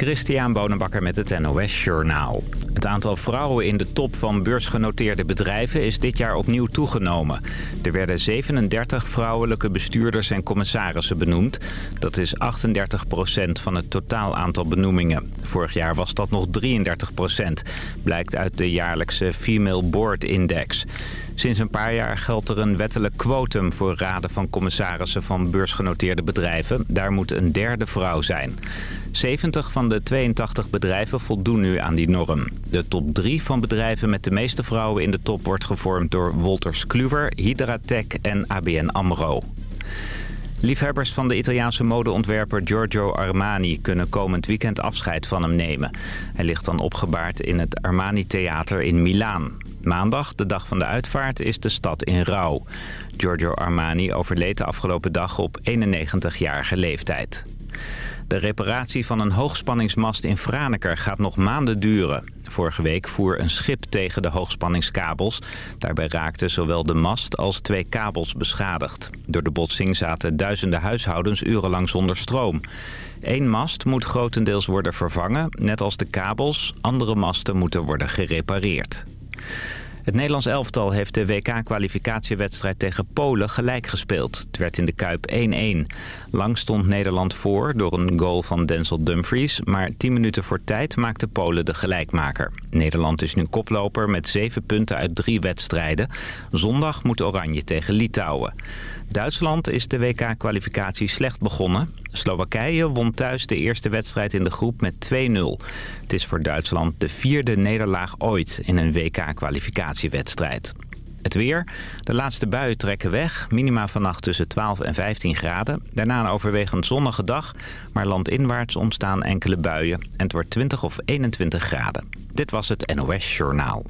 Christian Bonenbakker met het NOS Journaal. Het aantal vrouwen in de top van beursgenoteerde bedrijven is dit jaar opnieuw toegenomen. Er werden 37 vrouwelijke bestuurders en commissarissen benoemd. Dat is 38% van het totaal aantal benoemingen. Vorig jaar was dat nog 33% blijkt uit de jaarlijkse Female Board Index. Sinds een paar jaar geldt er een wettelijk quotum voor raden van commissarissen van beursgenoteerde bedrijven. Daar moet een derde vrouw zijn. 70 van de 82 bedrijven voldoen nu aan die norm. De top 3 van bedrijven met de meeste vrouwen in de top wordt gevormd door Wolters Kluwer, Hydratec en ABN AMRO. Liefhebbers van de Italiaanse modeontwerper Giorgio Armani kunnen komend weekend afscheid van hem nemen. Hij ligt dan opgebaard in het Armani Theater in Milaan. Maandag, de dag van de uitvaart, is de stad in rouw. Giorgio Armani overleed de afgelopen dag op 91-jarige leeftijd. De reparatie van een hoogspanningsmast in Franeker gaat nog maanden duren. Vorige week voer een schip tegen de hoogspanningskabels. Daarbij raakten zowel de mast als twee kabels beschadigd. Door de botsing zaten duizenden huishoudens urenlang zonder stroom. Eén mast moet grotendeels worden vervangen, net als de kabels. Andere masten moeten worden gerepareerd. Het Nederlands elftal heeft de WK-kwalificatiewedstrijd tegen Polen gelijk gespeeld. Het werd in de Kuip 1-1. Lang stond Nederland voor door een goal van Denzel Dumfries... maar 10 minuten voor tijd maakte Polen de gelijkmaker. Nederland is nu koploper met 7 punten uit drie wedstrijden. Zondag moet Oranje tegen Litouwen. Duitsland is de WK-kwalificatie slecht begonnen. Slowakije won thuis de eerste wedstrijd in de groep met 2-0. Het is voor Duitsland de vierde nederlaag ooit in een WK-kwalificatiewedstrijd. Het weer. De laatste buien trekken weg. Minima vannacht tussen 12 en 15 graden. Daarna een overwegend zonnige dag. Maar landinwaarts ontstaan enkele buien. En het wordt 20 of 21 graden. Dit was het NOS Journaal.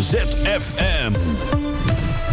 ZFM.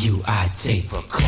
you I take.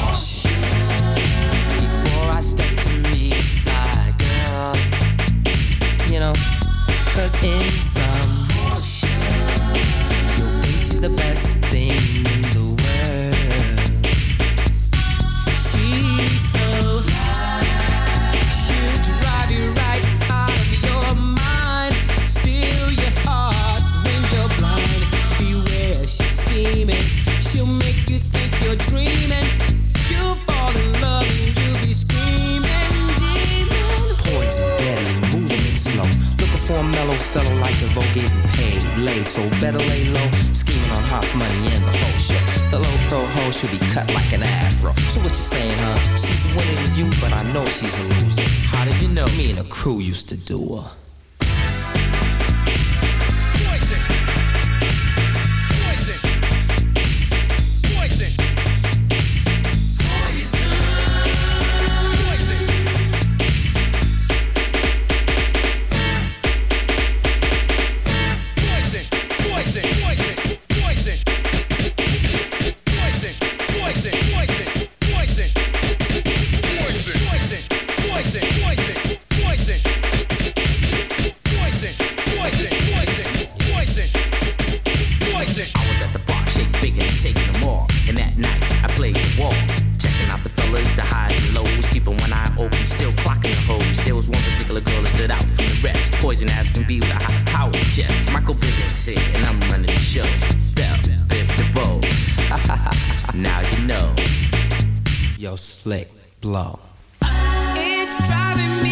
your slick blow. It's driving me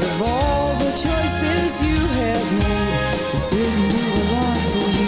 Of all the choices you have made, this didn't do a lot for you.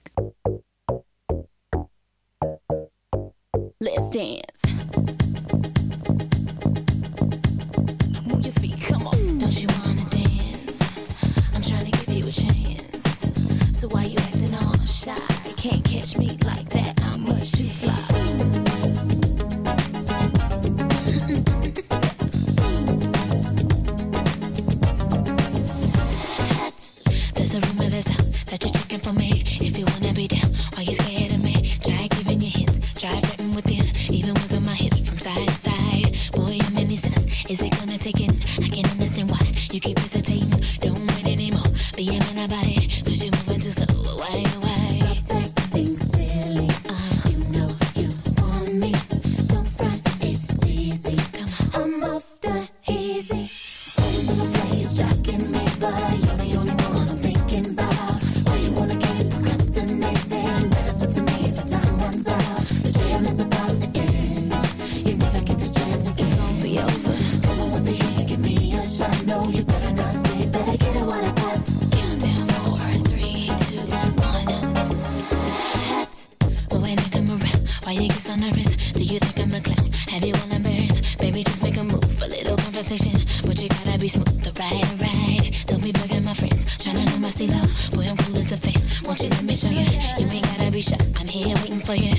Why you get so nervous? Do you think I'm a clown? Have you all embarrassed? Baby, just make a move, a little conversation. But you gotta be smooth, alright, alright. Don't be bugging my friends, tryna know my sea love. Boy, I'm cool as a fan. Won't you let me show you? You ain't gotta be shy, I'm here waiting for you.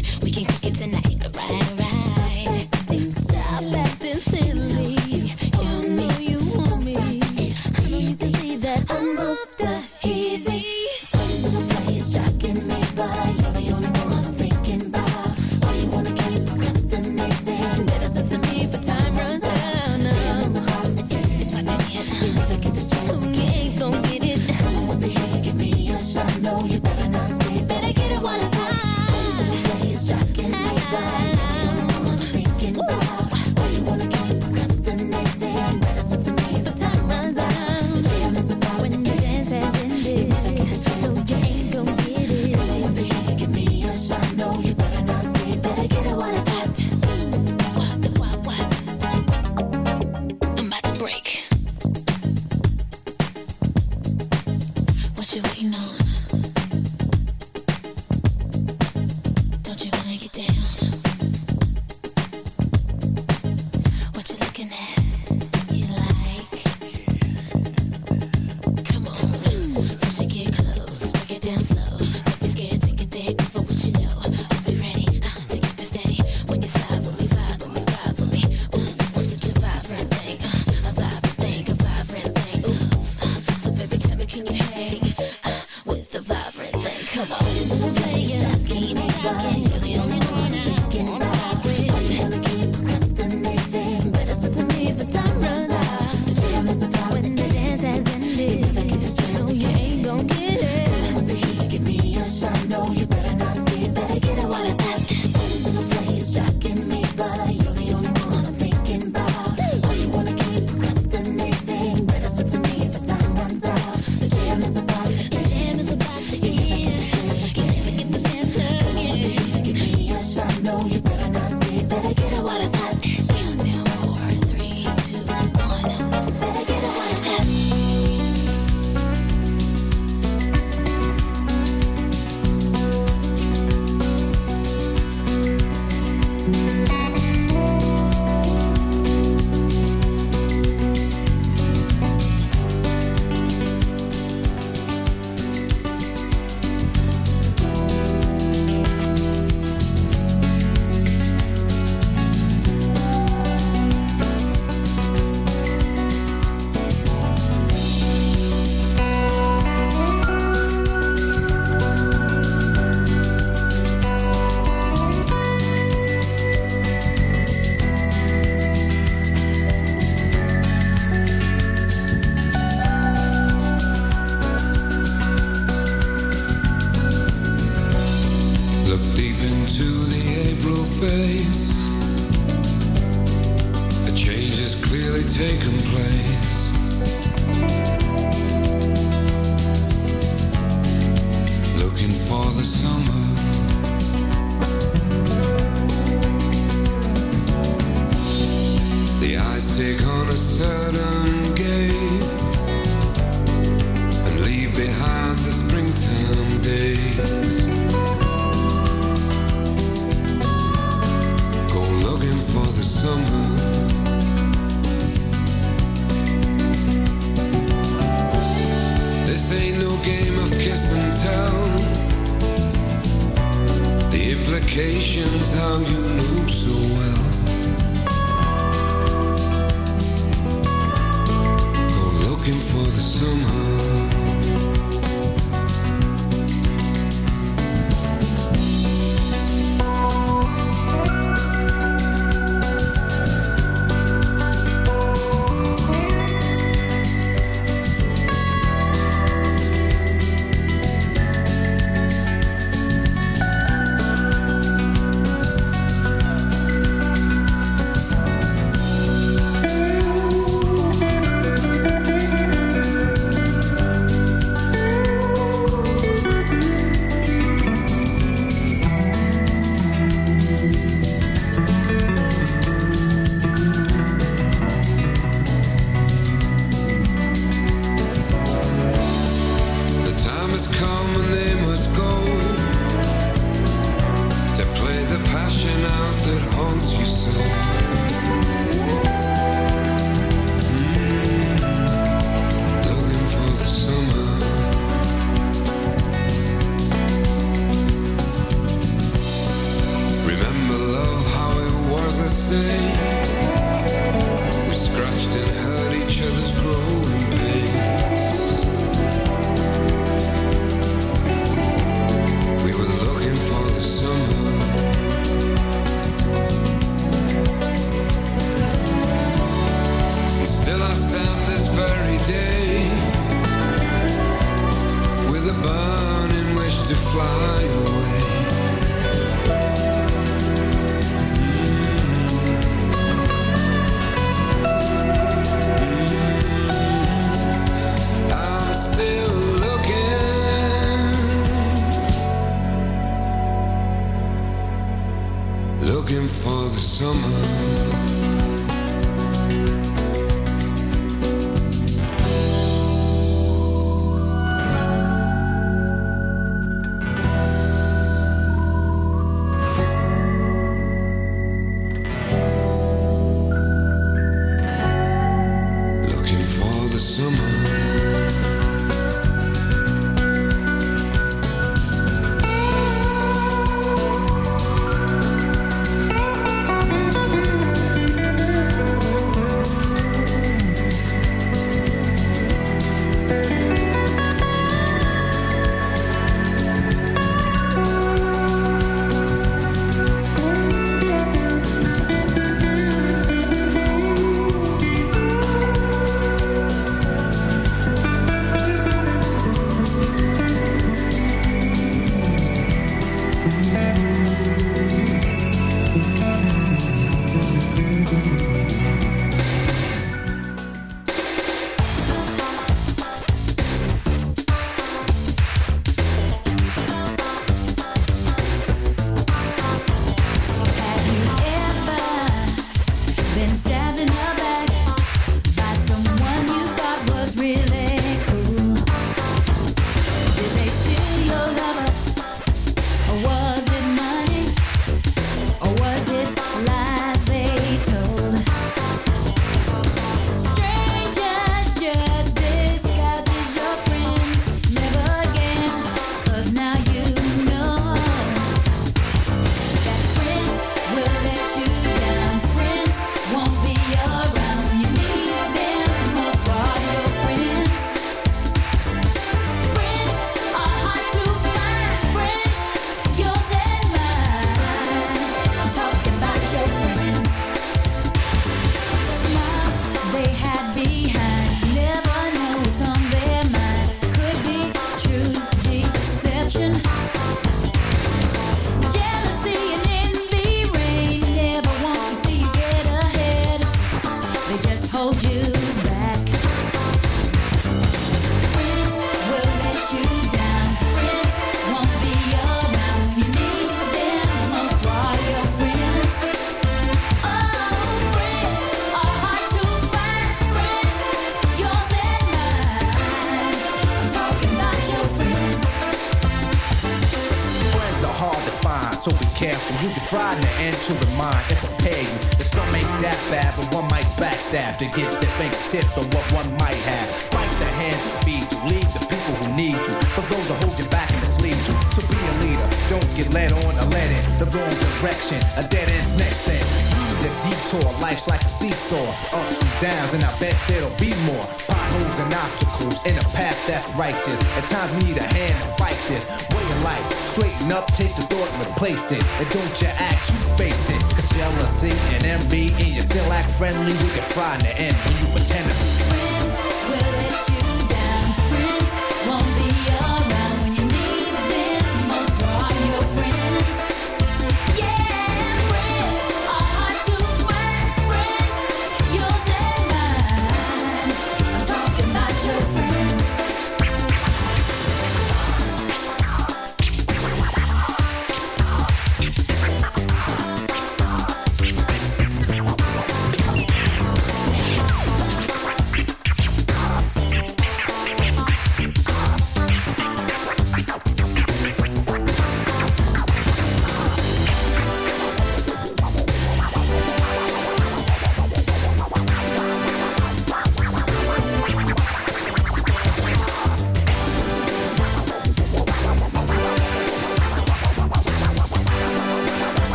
vacations how you knew so well. Go looking for the summer. fly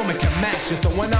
woman can match you, so when I'm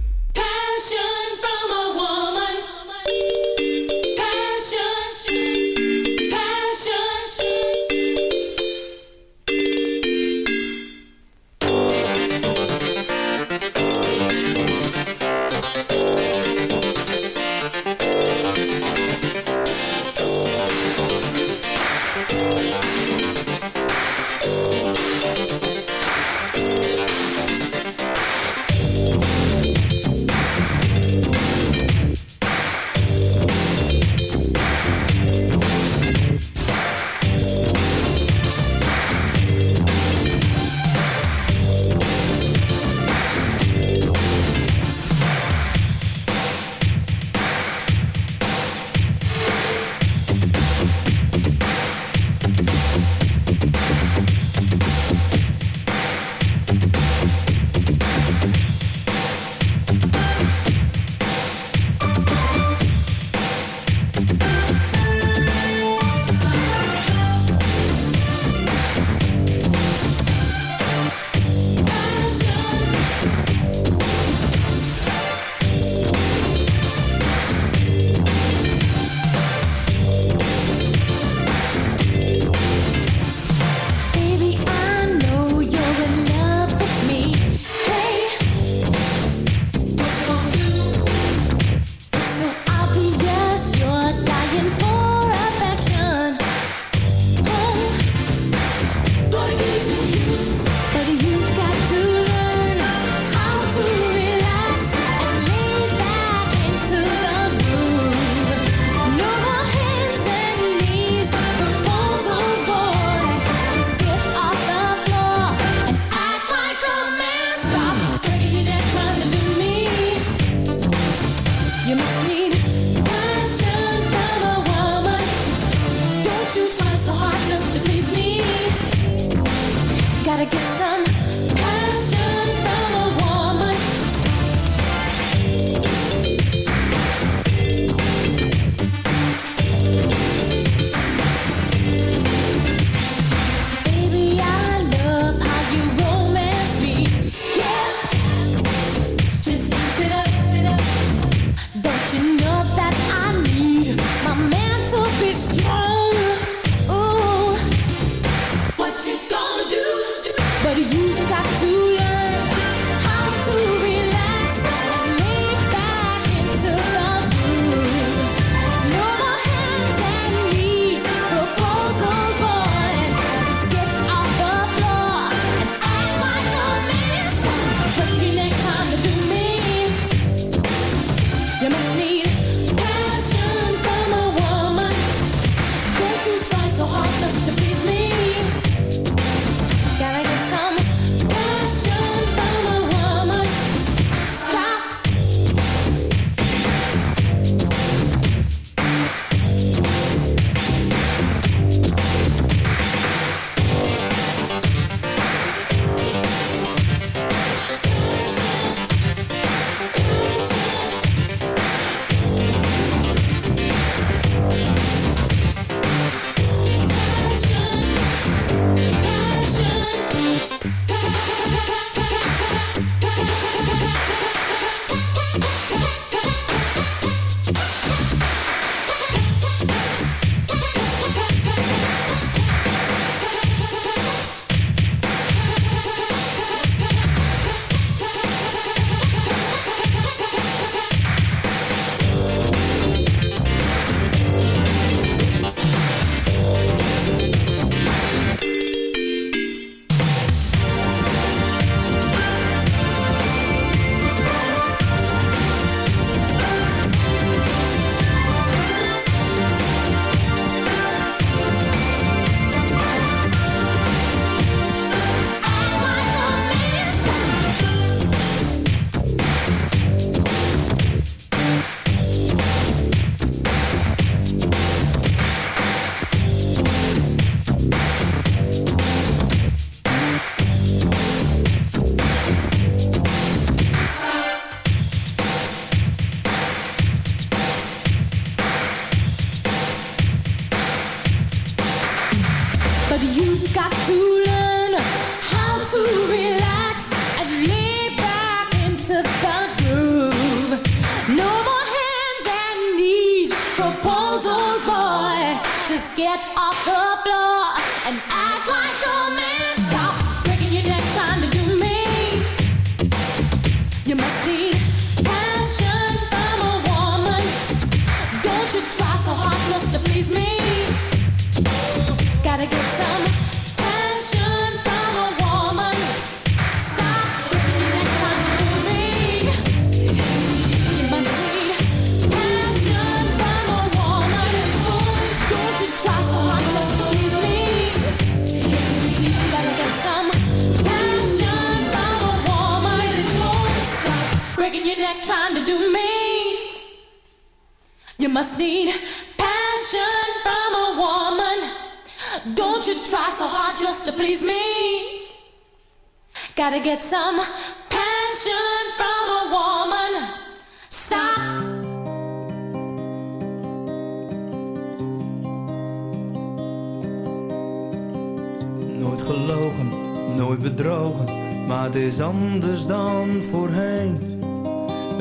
Nooit gelogen, nooit bedrogen, maar het is anders dan voorheen.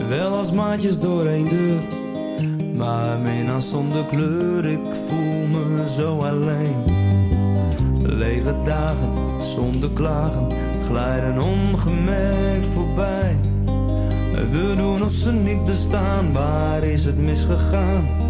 Wel als maatjes door één deur, maar minnaar zonder kleur, ik voel me zo alleen. Lege dagen zonder klagen glijden ongemerkt voorbij. We doen of ze niet bestaan, waar is het misgegaan?